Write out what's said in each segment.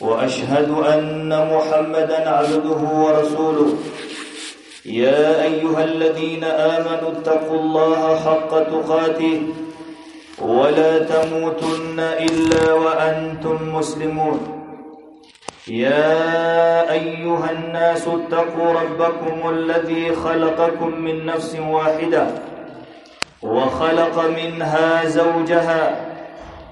وأشهد أن محمدا عبده ورسوله. يا أيها الذين آمنوا اتقوا الله حق تقاته ولا تموتن إلا وأنتم مسلمون. يا أيها الناس اتقوا ربكم الذي خلقكم من نفس واحدة وخلق منها زوجها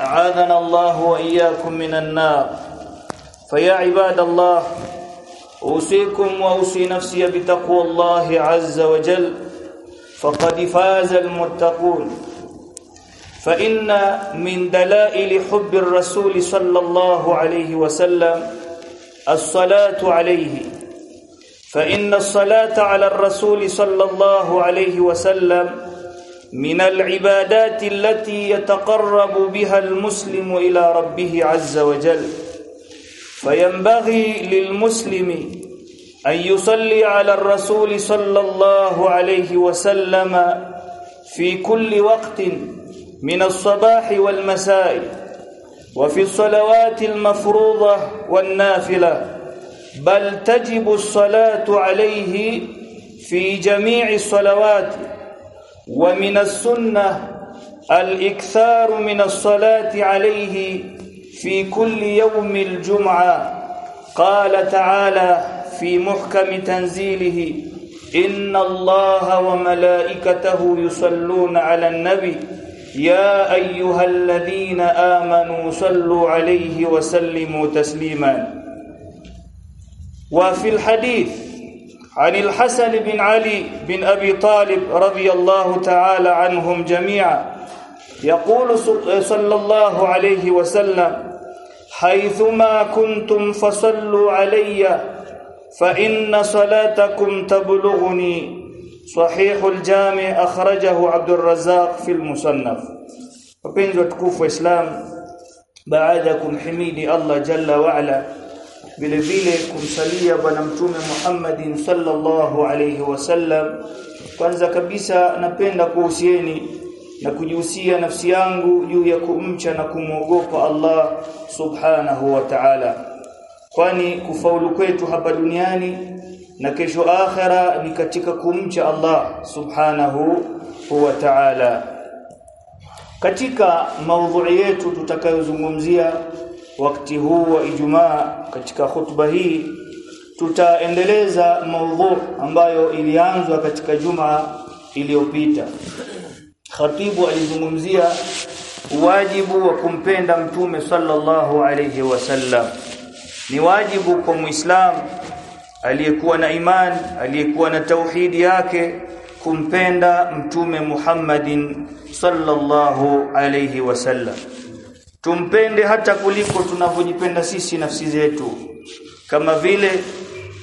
أعاذنا الله وإياكم من النار. فيا عباد الله أوصيكم وأوصي نفسي بتقوى الله عز وجل. فقد فاز المتقون. فإن من دلائل حب الرسول صلى الله عليه وسلم الصلاة عليه. فإن الصلاة على الرسول صلى الله عليه وسلم من العبادات التي يتقرب بها المسلم إلى ربه عز وجل. فينبغي للمسلم أن يصلي على الرسول صلى الله عليه وسلم في كل وقت من الصباح والمساء وفي الصلوات المفروضة والنافلة. بل تجب الصلاة عليه في جميع الصلوات. ومن السنة الإكثار من الصلاة عليه في كل يوم الجمعة. قال تعالى في محكم تنزيله إن الله وملائكته يصلون على النبي يا أيها الذين آمنوا صلوا عليه وسلموا تسليما. وفي الحديث عن الحسن بن علي بن أبي طالب رضي الله تعالى عنهم جميعا يقول صلى الله عليه وسلم حيثما كنتم فصلوا علي فإن صلاتكم تبلغني. صحيح الجامع أخرجه عبد الرزاق في المصنف. وبين وتكوف إسلام بعدكم حميدي الله جل وعلا. Vile vile kumsalia bwana mtume Muhammadin sallallahu alayhi wasallam kwanza kabisa napenda kuhusieni na kujihusia nafsi yangu juu ya kumcha na kumwogopa Allah subhanahu wa ta'ala. Kwani kufaulu kwetu hapa duniani na kesho akhera ni katika kumcha Allah subhanahu wa ta'ala. Katika maudhui yetu tutakayozungumzia wakati huu wa Ijumaa katika khutba hii tutaendeleza maudhu ambayo ilianzwa katika juma iliyopita. Khatibu alizungumzia wajibu wa kumpenda Mtume sallallahu alayhi wasallam. Ni wajibu kwa Muislamu aliyekuwa na imani, aliyekuwa na tauhidi yake kumpenda Mtume Muhammadin sallallahu alayhi wasallam tumpende hata kuliko tunavyojipenda sisi nafsi zetu. Kama vile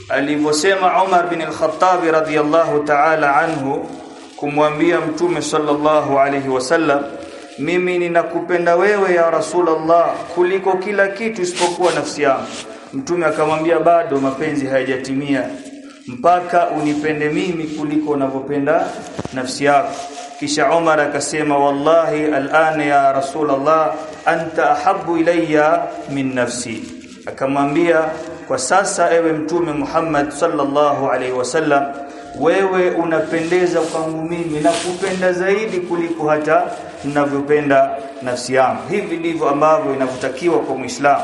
alivyosema Umar bin al-Khattab radhiyallahu ta'ala anhu kumwambia mtume sallallahu alayhi wasallam mimi ninakupenda wewe ya Rasulullah kuliko kila kitu isipokuwa nafsi yangu. Mtume akamwambia bado mapenzi hayajatimia. Mpaka unipende mimi kuliko unavyopenda nafsi yako kisha Umar akasema wallahi al'an ya rasulullah anta ahabbu ilayya min nafsi. Akamwambia kwa sasa ewe mtume Muhammad sallallahu alaihi wasallam wewe unapendeza kwangu mimi na kupenda zaidi kuliko hata ninavyopenda nafsi yangu. Hivi ndivyo ambavyo inavyotakiwa kwa muislamu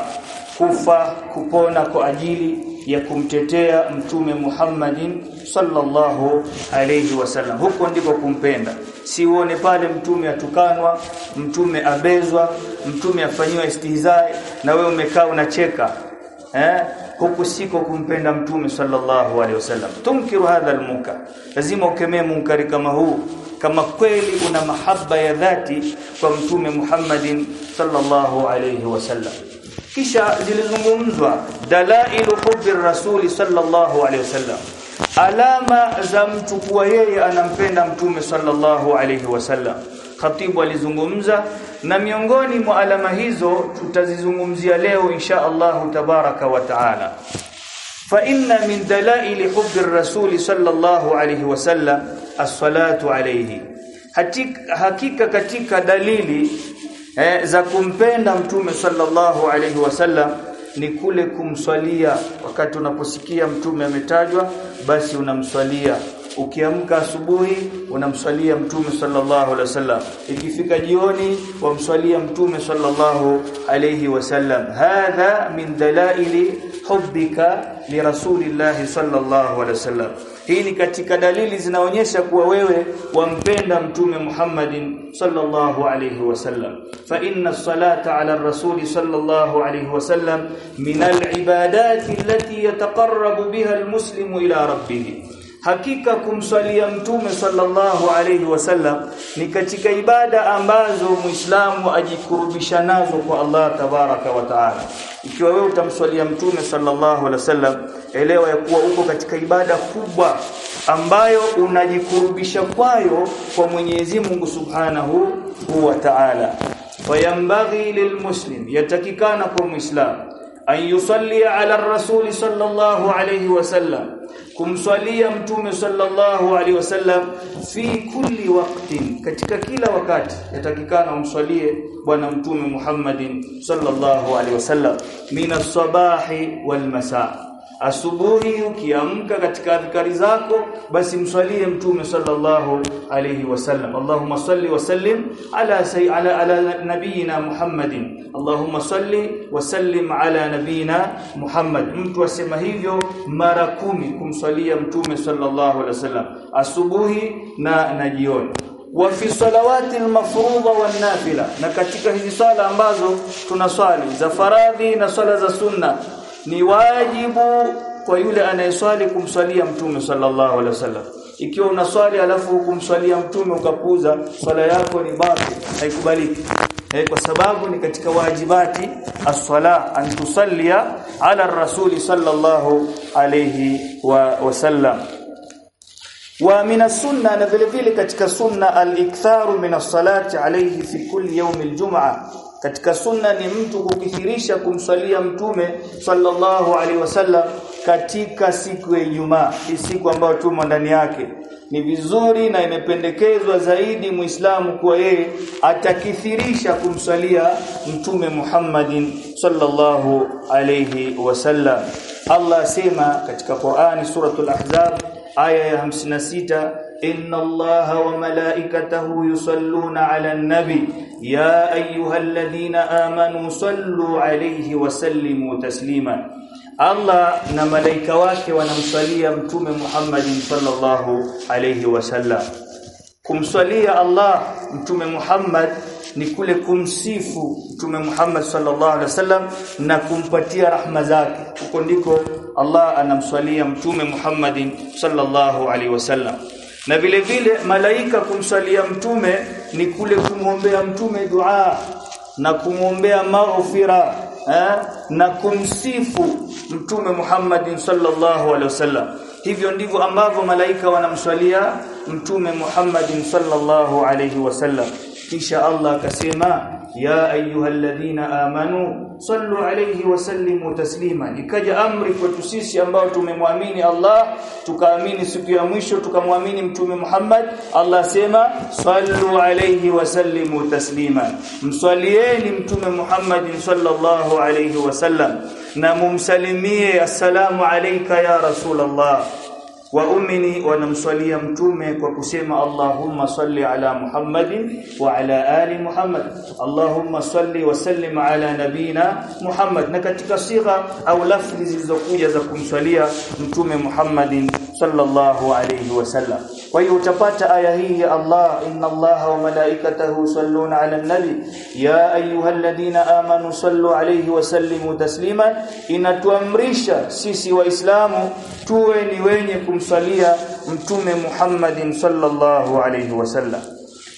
kufa kupona kwa ajili ya kumtetea mtume Muhammadin sallallahu alayhi wasallam. Huko ndiko kumpenda. Si uone pale mtume atukanwa mtume abezwa mtume afanywa istihzai na wewe umekaa unacheka. Eh? Huku siko kumpenda mtume sallallahu alaihi wasallam. Tunkiru hadha almunkar. Lazima ukemee munkari kama huu. Kama kweli una mahaba ya dhati kwa mtume Muhammadin sallallahu alaihi wasallam kisha zilizungumzwa dalailu hubbi rasuli sallallahu alaihi wasallam alama za mtu kuwa yeye anampenda mtume sallallahu alaihi wasallam khatibu alizungumza na miongoni mwa alama hizo tutazizungumzia leo insha Allah tabaraka wa taala. Fa inna min dalaili hubbi rasuli sallallahu alayhi wasallam as-salatu alayhi. Hakika katika dalili eh, za kumpenda mtume sallallahu alaihi wasallam ni kule kumswalia. Wakati unaposikia mtume ametajwa basi unamswalia. Ukiamka asubuhi unamswalia mtume sallallahu alaihi wasallam ikifika jioni wamswalia mtume sallallahu alaihi wasallam hadha min dalaili hubbika li rasulillahi sallallahu alaihi wasallam hii ni katika dalili zinaonyesha kuwa wewe wampenda mtume Muhammadin sallallahu alayhi wasallam fa inna as-salata ala ar-rasul sallallahu alayhi wasallam min al-ibadati allati yataqarrabu biha al-muslimu ila rabbih hakika kumswalia mtume sallallahu alayhi wasallam ni katika ibada ambazo muislamu ajikurubisha nazo kwa Allah tabaraka wa taala. Ikiwa wewe utamswalia mtume sallallahu alaihi wasallam elewa ya kuwa uko katika ibada kubwa ambayo unajikurubisha kwayo kwa Mwenyezi Mungu Subhanahu wa Ta'ala. Fayambaghi lilmuslim yatakikana kwa muislamu an ala rasuli sallallahu alayhi wasallam kumswalia mtume sallallahu alaihi wasallam fi kulli waqtin. Katika kila wakati yatakikana umswalie bwana mtume Muhammadin sallallahu alaihi wasallam. Min as-sabahi wal masaa asubuhi ukiamka katika adhkari zako basi mswalie mtume sallallahu alayhi wasallam Allahumma salli wa sallim ala say ala ala nabiyina Muhammadin. Allahumma salli wa sallim ala nabiyina Muhammad. Mtu asema hivyo mara kumi kumswalia mtume sallallahu alayhi wasallam asubuhi na na jioni. Wa fi salawati almafruḍa wan-nafila na katika hizi sala ambazo tunaswali za faradhi na swala za sunna ni wajibu kwa yule anayeswali kumswalia mtume sallallahu alaihi wasallam. Ikiwa unaswali alafu kumswalia mtume ukapuza swala yako ni batil haikubaliki. Hey, kwa sababu ni katika wajibati as-sala ala rasuli sallallahu alayhi wa wasallam. Wa min as-sunna na vile vile katika sunna al-iktharu min as-salati alayhi fi kulli yawm al-jum'ah katika sunna ni mtu kukithirisha kumswalia mtume sallallahu alaihi wasallam katika siku ya Ijumaa. Siku ambayo tumo ndani yake. Ni vizuri na imependekezwa zaidi muislamu kuwa yeye atakithirisha kumswalia mtume Muhammadin sallallahu alayhi wasallam. Allah asema katika Qur'ani suratul Ahzab aya ya 56 Allaha wa malaikatahu yusalluna 'alan nabi ya ayyuhalladhina amanu sallu 'alayhi wa sallimu taslima Allah na malaika wake wanamswalia mtume Muhammadin sallallahu alayhi wasallam kumswalia Allah mtume Muhammad ni kule kumsifu mtume Muhammad sallallahu alaihi wasallam na kumpatia rahma zake huko ndiko Allah anamswalia mtume Muhammadin sallallahu alaihi wasallam na vile vile malaika kumswalia mtume ni kule kumwombea mtume dua na kumwombea maghfira eh, na kumsifu mtume Muhammad sallallahu alaihi wasallam. Hivyo ndivyo ambavyo malaika wanamswalia mtume Muhammad sallallahu alaihi wasallam. Kisha Allah akasema ya ayyuhalladhina amanu sallu alayhi wa sallimu taslima ikaja amri kwetu sisi ambao tumemwamini Allah tukaamini siku ya mwisho tukamwamini mtume Muhammad Allah sema sallu alayhi wa sallimu taslima. Mswalieni mtume Muhammad sallallahu alayhi wasallam na mumsalimie assalamu alayka ya rasulullah waumini wanamswalia mtume kwa kusema Allahumma salli ala Muhammadin wa ala ali Muhammad. Allahumma salli wa sallim ala nabina Muhammad. Na katika sigha au lafzi zilizokuja za kumswalia mtume Muhammadin sallallahu alayhi wasallam kwa hiyo utapata aya hii ya Allah inna Allaha wa malaikatahu salluna ala nabi. Ya ayyuhalladhina amanu sallu alayhi wa sallimu taslima inatuamrisha sisi waislamu tuwe ni wenye kumsalia mtume Muhammadin sallallahu alayhi wasallam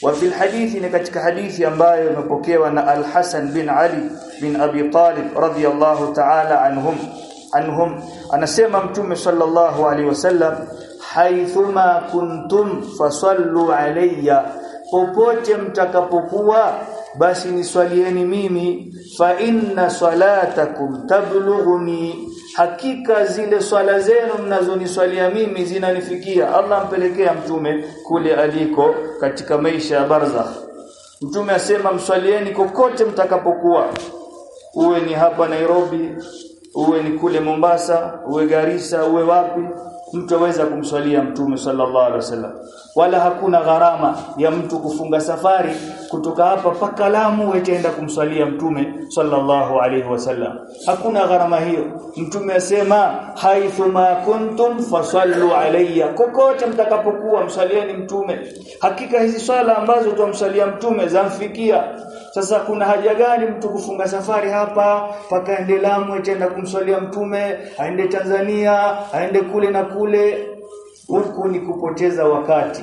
wa fil hadithi ni katika hadithi ambayo imepokewa na Al-Hasan bin Ali bin Abi Talib radhiyallahu ta'ala anhum anhum. Anasema mtume sallallahu alaihi wasallam haithuma kuntum fasallu alayya. Popote mtakapokuwa basi niswalieni mimi. Fa inna salatakum tablughuni hakika zile swala zenu mnazoniswalia mimi zinanifikia. Allah ampelekea mtume kule aliko katika maisha ya barzakh. Mtume asema mswalieni kokote mtakapokuwa. Uwe ni hapa Nairobi uwe ni kule Mombasa uwe Garissa uwe wapi mtu aweza kumswalia mtume sallallahu alaihi wasallam. Wala hakuna gharama ya mtu kufunga safari kutoka hapa paka Lamu etaenda kumswalia mtume sallallahu alaihi wasallam. Hakuna gharama hiyo. Mtume asema haithu ma kuntum fasallu alayya. Kokote mtakapokuwa msalieni mtume. Hakika hizi swala ambazo tumsalia mtume zamfikia. Sasa kuna haja gani mtu kufunga safari hapa paka ende Lamu etaenda kumswalia mtume aende Tanzania aende kule na kule? Huku ni kupoteza wakati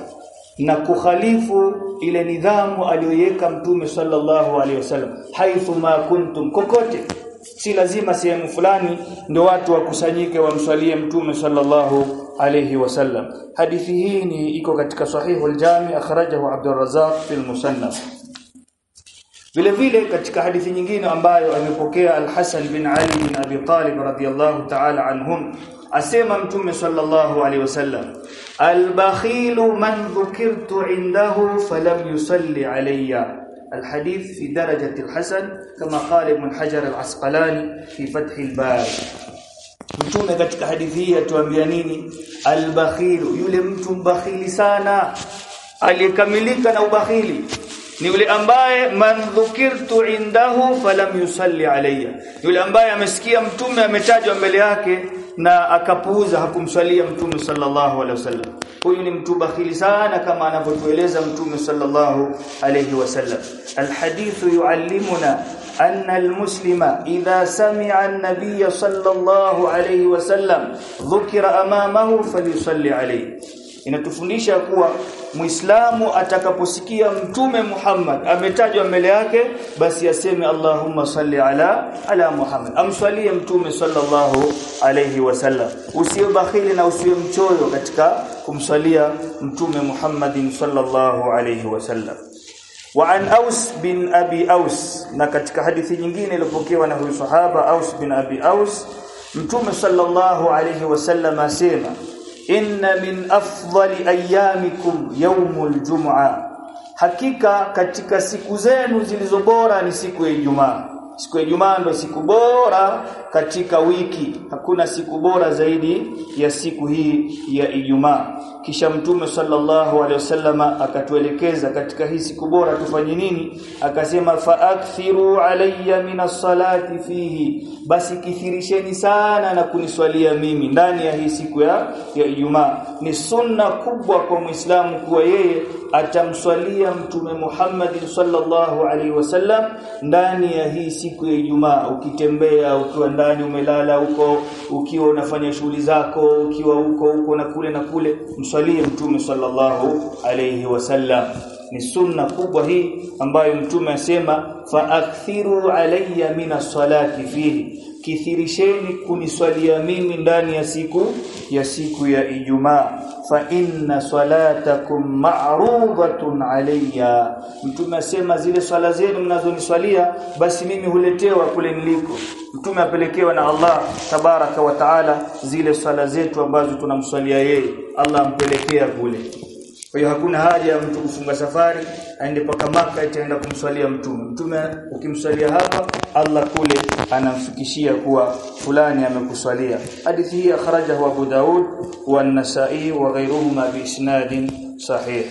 na kukhalifu ile nidhamu aliyoiweka mtume sallallahu alaihi wasallam haithu ma kuntum. Kokote si lazima sehemu fulani ndio watu wakusanyike wamswalie mtume sallallahu alayhi wasallam. Hadithi hii ni iko katika sahihul jami akhrajahu Abdul Razzaq fil musannaf. Vile vile katika hadithi nyingine ambayo amepokea Al-Hasan bin Ali bin Abi Talib radhiyallahu ta'ala anhum asema mtume sallallahu alaihi wasallam al-bakhilu man dhukirtu indahu falam yusalli alayya الحديث في درجة الحسن كما قال ابن حجر العسقلاني في فتح الباب mtume katika hadithi hii atuambia nini albakhilu yule mtu mbakhili sana aliyekamilika na ubakhili ni yule ambaye man dhukirtu indahu falam yusalli alayya yule ambaye amesikia mtume ametajwa mbele yake na akapuuza hakumswalia mtume sallallahu alaihi wasallam huyu ni mtu bakhili sana kama anavyotueleza mtume sallallahu alayhi wasallam alhadithu yuallimuna أن المسلم إذا سمع النبي صلى الله عليه وسلم ذكر أمامه فليصلي عليه inatufundisha kuwa Muislamu atakaposikia Mtume Muhammad ametajwa mbele yake basi aseme Allahumma salli ala ala Muhammad. Amswalie Mtume sallallahu alayhi wasallam. Usiwe bakhili na usiwe mchoyo katika kumswalia Mtume Muhammadin sallallahu alayhi wasallam. Wa an Aus bin Abi Aus na katika hadithi nyingine iliyopokewa na huyu sahaba Aus bin Abi Aus Mtume sallallahu alayhi wasallam asema inna min afdali ayyamikum yawmul jum'a. Hakika katika siku zenu zilizobora ni siku ya Ijumaa siku ya Ijumaa ndo siku bora katika wiki. Hakuna siku bora zaidi ya siku hii ya Ijumaa. Kisha mtume sallallahu alaihi wasallam akatuelekeza katika hii siku bora tufanye nini? Akasema faakthiru alayya minas salati fihi. Basi kithirisheni sana na kuniswalia mimi ndani ya hii siku ya ya Ijumaa. Ni sunna kubwa kwa Muislamu kuwa yeye atamswalia mtume Muhammad sallallahu alaihi wasallam ndani ya hii siku ya Ijumaa. Ukitembea ukiwa ndani umelala huko ukiwa unafanya shughuli zako ukiwa huko huko na kule na kule mswalie mtume sallallahu alaihi wasallam. Ni sunna kubwa hii ambayo mtume asema fa akthiru alayya minas salati fihi kithirisheni kuniswalia mimi ndani ya siku ya siku ya Ijumaa. Fa inna salatakum ma'rudatun alayya mtume asema zile swala zenu mnazoniswalia basi mimi huletewa kule niliko. Mtume apelekewa na Allah tabaraka wa taala zile swala zetu ambazo tunamswalia yeye. Allah ampelekea kule. Kwa hiyo hakuna haja ya mtu kufunga safari aende paka maka itaenda kumswalia mtume. Mtume ukimswalia hapa Allah kule anamfikishia kuwa fulani amekuswalia hadithi hii akhrajahu Abu Daud wa An-Nasa'i wa ghayruhuma bi isnadin sahih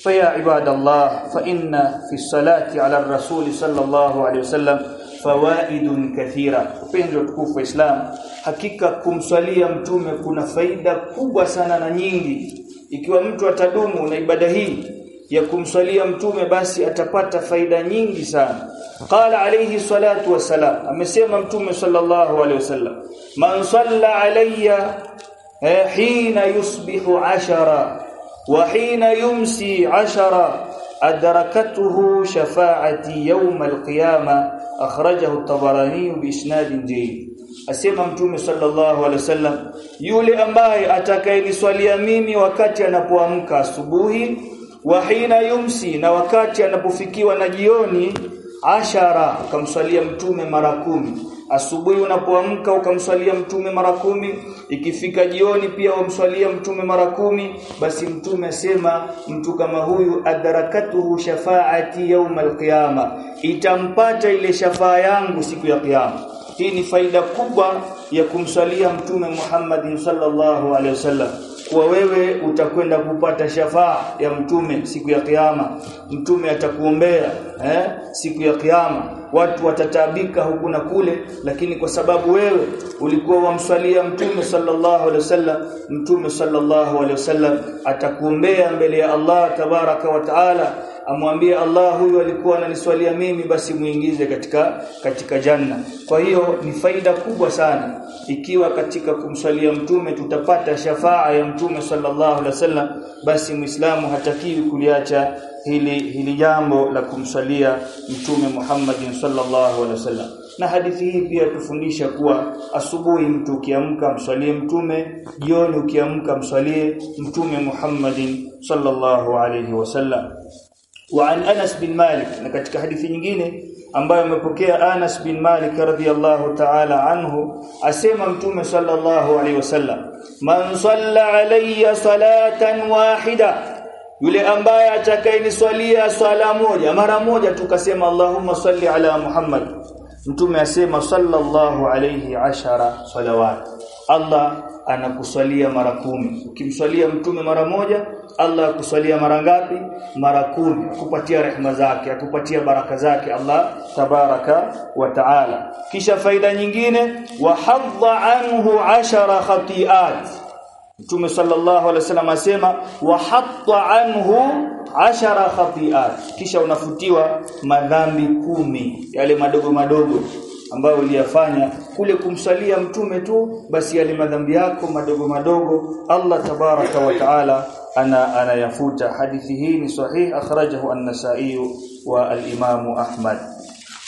فيا عباد الله فإن في الصلاة على صلى الله عليه وسلم fawaidun kathira upenzi wa tukufu wa Islam hakika kumswalia mtume kuna faida kubwa sana na nyingi ikiwa mtu atadumu na ibada hii ya kumswalia mtume basi atapata faida nyingi sana. Qala alayhi salatu wasalam amesema mtume sallallahu alayhi wasallam man salla alayya hina yusbihu ashara wa hina yumsi ashara adrakatuhu shafa'ati yawm alqiyama akhrajahu at-tabarani biisnad jayyid asema mtume sallallahu alaihi wasallam yule ambaye atakayeniswalia mimi wakati anapoamka asubuhi wa hina yumsi na wakati anapofikiwa na jioni ashara ukamswalia mtume mara kumi. Asubuhi unapoamka ukamswalia mtume mara kumi. Ikifika jioni pia umswalia mtume mara kumi. Basi mtume asema mtu kama huyu adarakatuhu shafaati yauma alqiyama. Itampata ile shafaa yangu siku ya kiyama. Hii ni faida kubwa ya kumswalia mtume Muhammad sallallahu alaihi wasallam kwa wewe utakwenda kupata shafaa ya mtume siku ya kiyama. Mtume atakuombea eh siku ya kiyama. Watu watatabika huku na kule lakini kwa sababu wewe ulikuwa wamswalia mtume sallallahu alaihi wasallam mtume sallallahu alaihi wasallam atakuombea mbele ya Allah tabaraka wa taala amwambie Allah huyu alikuwa ananiswalia mimi basi muingize katika katika janna. Kwa hiyo ni faida kubwa sana. Ikiwa katika kumswalia mtume tutapata shafaa ya mtume sallallahu alaihi wasallam basi muislamu hatakiwi kuliacha hili hili jambo la kumswalia mtume Muhammad sallallahu alaihi wasallam. Na hadithi hii pia tufundisha kuwa asubuhi mtu ukiamka mswalie mtume jioni ukiamka mswalie mtume muhammad sallallahu alaihi wasallam wa an Anas bin Malik na katika hadithi nyingine ambayo amepokea Anas bin Malik radhiyallahu ta'ala anhu asema mtume sallallahu alaihi wasallam man salla alayya salatan wahida yule ambaye atakayeniswalia swala moja mara moja tukasema Allahumma salli ala Muhammad. Mtume asema sallallahu alayhi ashara salawat. Allah anakuswalia mara kumi. Ukimswalia mtume mara moja Allah akuswalia mara ngapi? Mara kumi. Akupatia rehema zake akupatia baraka zake Allah tabaraka wa taala. Kisha faida nyingine wa hadha anhu ashara khati'at. Mtume sallallahu alaihi wasallam asema wa hatta anhu ashara khati'at. Kisha unafutiwa madhambi kumi yale madogo madogo ambayo uliyafanya kule kumsalia mtume tu basi yale madhambi yako madogo madogo Allah tabaraka wa taala ana anayafuta. Hadithi hii ni sahih akhrajahu an-nasa'i wa al-imam Ahmad.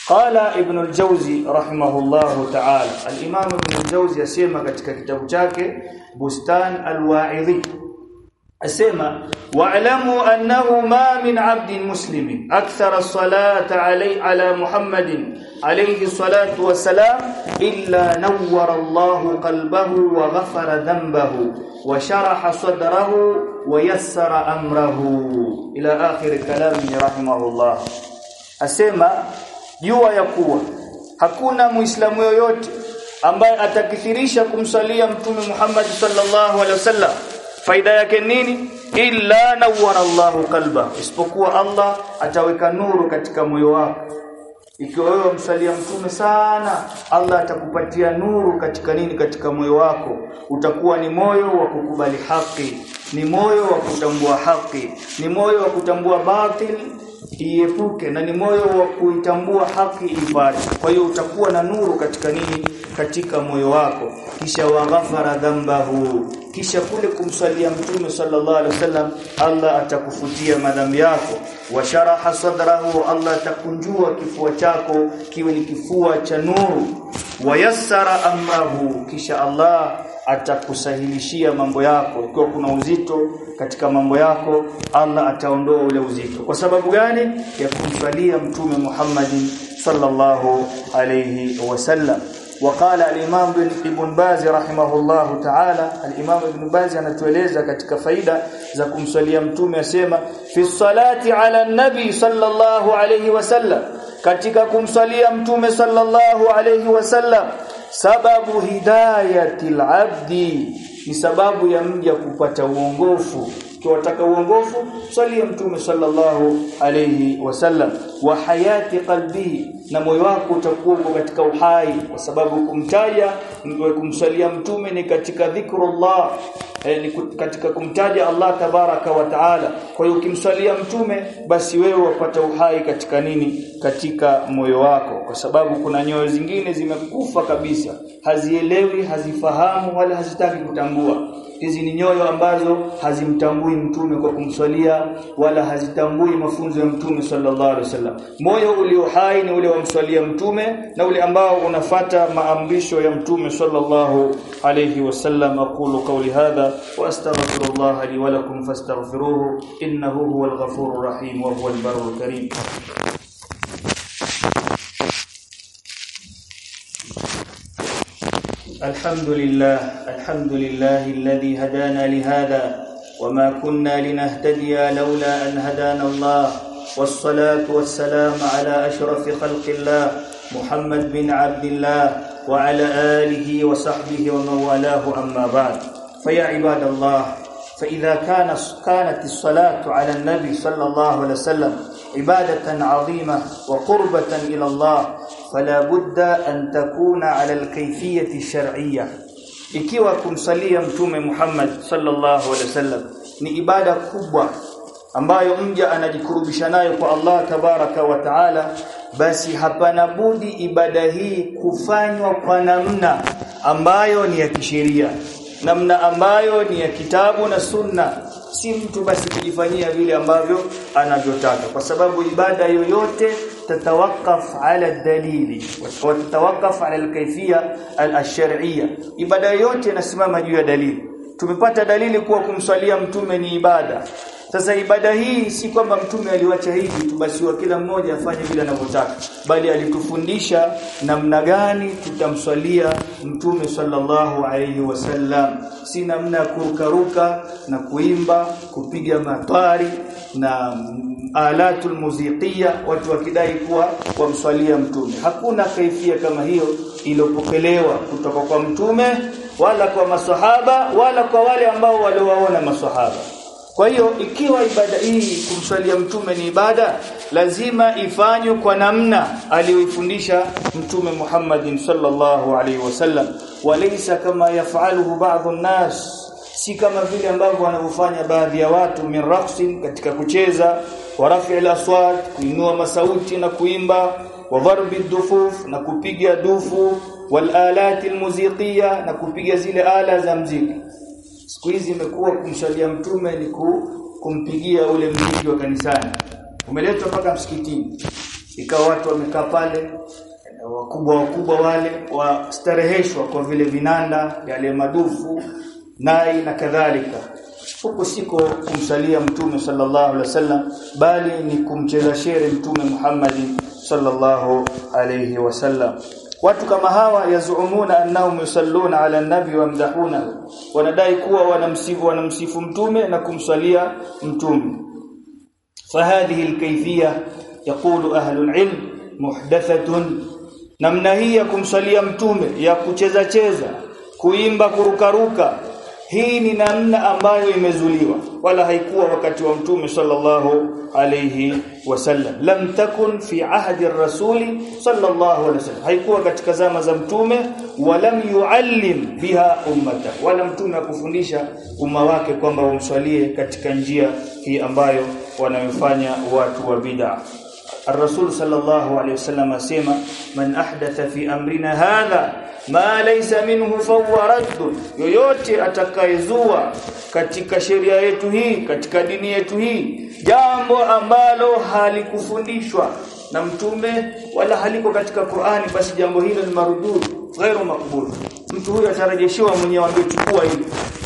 Qala ibn al-jawzi rahimahullahu ta'ala. Al-imam ibn al-jawzi yasema katika kitabu chake bustan al-wa'idhi. Asema wa'lamu annahu ma min 'abdin muslimin. Akthara as-salata 'alayhi 'ala muhammadin alayhi salatu wassalam illa nawwara Allahu qalbahu wa ghafara dhanbahu wa sharaha sadrahu wa yassara amrahu. Ila akhir kalami rahimahullah. Asema jua ya kuwa hakuna muislamu yoyote ambaye atakithirisha kumsalia mtume Muhammad sallallahu alaihi wasallam. Faida yake nini? Illa nawwara Allahu qalba isipokuwa Allah ataweka nuru katika moyo wako ikiwa wewe msalia mtume sana Allah atakupatia nuru katika nini katika moyo wako. Utakuwa ni moyo wa kukubali haki ni moyo wa kutambua haki ni moyo wa kutambua batil iepuke na ni moyo wa kuitambua haki ibada. Kwa hiyo utakuwa na nuru katika nini katika moyo wako. Kisha waghafara dhambahu kisha kule kumsalia mtume sallallahu alaihi wasallam Allah atakufutia madhambi yako. Washaraha sadrahu Allah atakunjua kifua chako kiwe ni kifua cha nuru. Wayassara amrahu kisha Allah atakusahilishia mambo yako. Ikiwa kuna uzito katika mambo yako Allah ataondoa ule uzito. Kwa sababu gani? Ya kumsalia mtume Muhammadin sallallahu alayhi wasallam wakala al-Imam Ibn Baz rahimahullahu ta'ala al-Imam Ibn anatueleza katika faida za kumswalia mtume asema fi salati ala nabi sallallahu alayhi wasallam katika kumswalia mtume sallallahu alayhi wasallam sababu hidayatil abdi ni sababu ya mja kupata uongofu ukiwataka uongofu salia mtume sallallahu alayhi wasallam. Wa hayati qalbihi na moyo wako utakuwa katika uhai. Kwa sababu kumtaja kumsalia mtume ni katika dhikrullah eh, ni katika kumtaja Allah tabaraka wa taala. Kwa hiyo ukimsalia mtume basi wewe wapata uhai katika nini? Katika moyo wako. Kwa sababu kuna nyoyo zingine zimekufa kabisa. Hazielewi hazifahamu wala hazitaki kutambua hizi ni nyoyo ambazo hazimtambui mtume kwa kumswalia wala hazitambui mafunzo ya mtume sallallahu alaihi wasallam. Moyo ulio hai ni ule wamswalia mtume na ule ambao unafata maamrisho ya mtume sallallahu alaihi wasallam. Aqulu qawli hadha wa astaghfirullah li wa lakum fastaghfiruhu innahu huwal ghafurur rahim wa huwal barrul karim الحمد لله الحمد لله الذي هدانا لهذا وما كنا لنهتدي لولا أن هدانا الله. والصلاة والسلام على أشرف خلق الله محمد بن عبد الله وعلى آله وصحبه ومن والاه أما بعد. فيا عباد الله فإذا كان كانت الصلاة على النبي صلى الله عليه وسلم عبادة عظيمة وقربة إلى الله fala budda an takuna ala alkayfiyati shar'iyya. Ikiwa kumsalia mtume Muhammad sallallahu alaihi wasallam ni ibada kubwa ambayo mja anajikurubisha nayo kwa Allah tabaraka wa taala basi hapana budi ibada hii kufanywa kwa namna ambayo ni ya kisheria namna ambayo ni ya kitabu na sunna. Si mtu basi kujifanyia vile ambavyo anavyotaka. Kwa sababu ibada yoyote تتوقف على الدليل وتتوقف على الكيفيه الشرعيه ibada yote inasimama juu ya dalili tumepata dalili kuwa kumswalia mtume ni ibada sasa ibada hii si kwamba mtume aliwacha hivi tu basi wa kila mmoja afanye vile anavyotaka bali alitufundisha namna gani tutamswalia mtume sallallahu alayhi wasallam si namna ya kurukaruka na kuimba kupiga matwari na alatul muzikia watu wakidai kuwa wamswalia mtume. Hakuna kaifia kama hiyo iliyopokelewa kutoka kwa mtume wala kwa maswahaba wala kwa wale ambao waliowaona maswahaba. Kwa hiyo ikiwa ibada hii kumswalia mtume ni ibada lazima ifanywe kwa namna aliyoifundisha mtume Muhammadin sallallahu alaihi wasallam. Walaysa kama yafaluhu ba'dhu nas si kama vile ambavyo wanavyofanya baadhi ya watu min katika kucheza wa raf'il aswat kuinua masauti na kuimba wa dharbi dufuf na kupiga dufu wal alati almuziqiyya na kupiga zile ala za mziki siku hizi imekuwa kumshalia mtume ni kumpigia ule mziki wa kanisani. Umeletwa mpaka msikitini. Ikawa watu wamekaa pale wakubwa wakubwa wale wastareheshwa kwa vile vinanda yale madufu nai na kadhalika. Huko siko kumsalia mtume sallallahu alaihi wasallam bali ni kumcheza shere mtume Muhammad sallallahu alaihi wasallam. Watu kama hawa yazumuna annahum yusalluna ala nabi wamdahuna wanadai kuwa wanamsifu wanamsifu mtume na kumsalia mtume. Fahadhihi alkayfiyya yaqulu ahlul ilm muhdathatun. Namna hii ya kumsalia mtume ya kucheza cheza kuimba kurukaruka hii ni namna ambayo imezuliwa wala haikuwa wakati wa mtume sallallahu alayhi wasallam lam takun fi ahdi rasuli sallallahu alayhi wasallam haikuwa katika zama za mtume walam yuallim biha ummata. Wala mtume akufundisha umma wake kwamba wamswalie katika njia hii ambayo wanayofanya watu wa bid'ah الرسول صلى الله عليه وسلم اسما من احدث في امرنا هذا ma laysa minhu fahuwa radd yoyote atakayezua katika sheria yetu hii katika dini yetu hii jambo ambalo halikufundishwa na mtume wala haliko katika Qur'ani basi jambo hilo ni marudud ghairu makbul mtu huyo atarejeshewa mwenyewe amechukua hili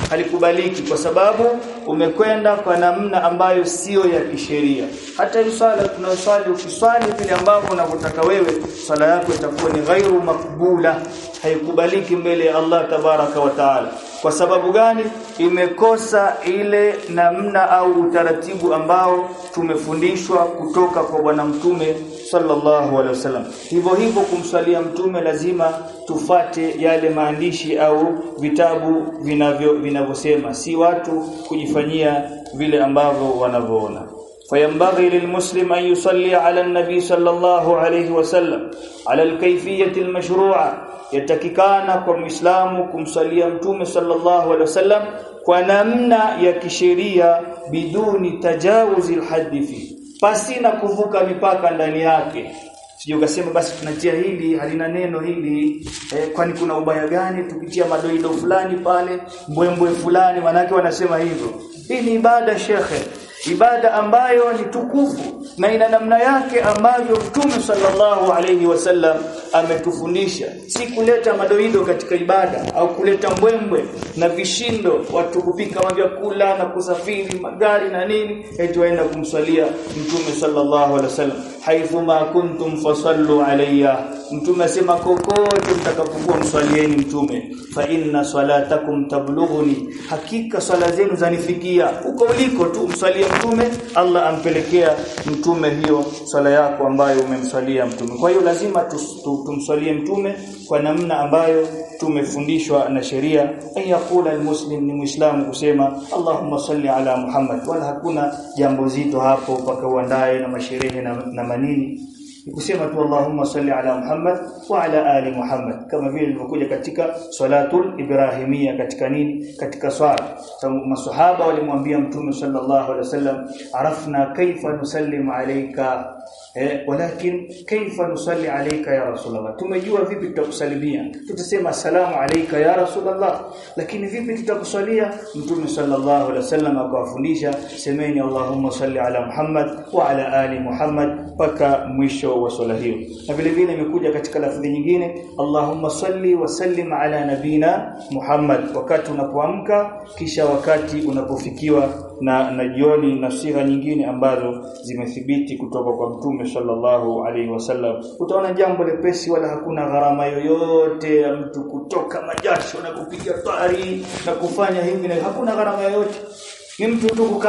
halikubaliki kwa sababu umekwenda kwa namna ambayo sio ya kisheria. Hata swala tunaswali ukiswali vile ambavyo unavyotaka wewe swala yako itakuwa ni ghairu makbula haikubaliki mbele ya Allah tabaraka wa taala kwa sababu gani? Imekosa ile namna au utaratibu ambao tumefundishwa kutoka kwa bwana mtume sallallahu alaihi wasallam. Hivyo hivyo kumswalia mtume lazima tufate yale maandishi au vitabu vinavyo vinavyosema. Si watu kujifanyia vile ambavyo wanavyoona فينبغي للمسلم أن يصلي على النبي صلى الله عليه وسلم على الكيفية المشروعة yatakikana kwa muislamu kumsalia mtume sallallahu alaihi wasallam kwa namna ya kisheria biduni tajawuzi alhadithi pasina kuvuka mipaka ndani yake sije ukasema basi tunatia hili halina neno hili eh, kwani kuna ubaya gani tukitia madoido fulani pale mbwembwe fulani manake wanasema hivyo hii ni ibada shekhe ibada ambayo ni tukufu na ina namna yake ambavyo Mtume sallallahu alayhi wasallam ametufundisha. Si kuleta madoido katika ibada au kuleta mbwembwe na vishindo watu kupika vyakula na kusafiri magari na nini eti waenda kumswalia Mtume sallallahu alayhi wasallam haithuma kuntum fasallu alayya. Mtume asema kokote mtakapokuwa mswalieni Mtume fa inna salatakum tablughuni. Hakika swala zenu zanifikia. Uko uliko tu mswalie Mtume Allah ampelekea Mtume hiyo swala yako ambayo umemswalia Mtume. Kwa hiyo lazima tumswalie Mtume kwa namna ambayo tumefundishwa na sheria. Ayakula almuslim ni muislamu kusema Allahumma salli ala Muhammad. Wala hakuna jambo zito hapo mpaka uandae na masherehe na, na manini kusema tu Allahumma salli ala Muhammad wa ala ali Muhammad kama vile ilivyokuja katika salatul ibrahimia katika nini katika swala masahaba walimwambia mtume sallallahu alaihi wasallam arafna kaifa nusallimu alayka eh, walakin kaifa nusalli alayka ya rasulullah? Tumejua vipi tutakusalimia? Tutasema salamu alayka ya rasulullah. Lakini vipi tutakusalia? Mtume sallallahu alaihi wasallam akawafundisha semeni allahumma salli ala muhammad wa ala ali muhammad mpaka mwisho wa swala hiyo. Na vile vile imekuja katika lafzi nyingine allahumma salli wa sallim ala nabina muhammad. Wakati unapoamka kisha wakati unapofikiwa na na jioni na sigha nyingine ambazo zimethibiti kutoka kwa mtume sallallahu alaihi wasallam. Utaona jambo lepesi wala hakuna gharama yoyote ya mtu kutoka majasho na kupiga tari na kufanya hivi na hakuna gharama yoyote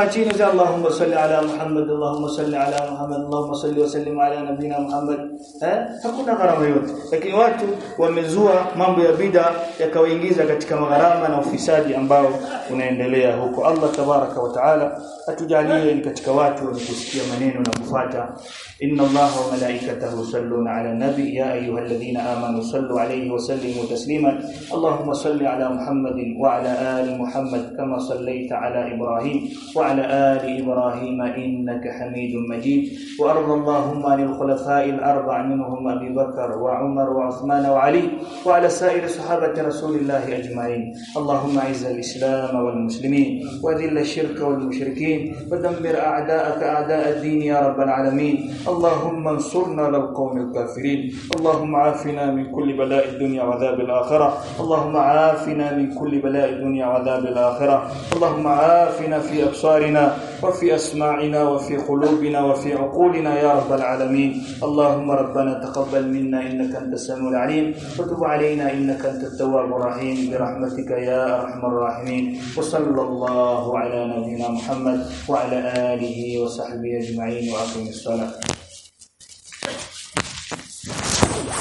chini za Allahumma salli ala Muhammad Allahumma salli ala Muhammad Allahumma salli wa sallim ala nabina Muhammad eh hakuna gharama yote lakini watu wamezua mambo ya bid'a yakawaingiza katika magharama na ufisadi ambao unaendelea huko Allah wa taala atujalie ni katika watu wenye kusikia maneno na kufuata inna Allaha wa malaikatahu yusalluna ala nabi ya ayyuhalladhina amanu sallu alayhi wa sallimu taslima Allahumma salli ala Muhammadin wa ala ali Muhammad kama sallaita ala Ibrahim وعلى آل إبراهيم إنك حميد مجيد. وأرض اللهم عن الخلفاء الأربع منهم أبي بكر وعمر وعثمان وعلي وعلى سائر صحابة رسول الله أجمعين. اللهم أعز الإسلام والمسلمين وذل الشرك والمشركين ودمر أعداءك أعداء الدين يا رب العالمين. اللهم انصرنا للقوم الكافرين. اللهم عافنا من كل بلاء الدنيا وعذاب الآخرة. اللهم عافنا من كل بلاء الدنيا وعذاب الآخرة. اللهم عافنا في أبصارنا وفي أسماعنا وفي قلوبنا وفي عقولنا يا رب العالمين. اللهم ربنا تقبل منا إنك أنت السميع العليم وتب علينا إنك أنت التواب الرحيم. برحمتك يا أرحم الراحمين. وصلى الله على نبينا محمد وعلى آله وصحبه أجمعين وأقم الصلاة.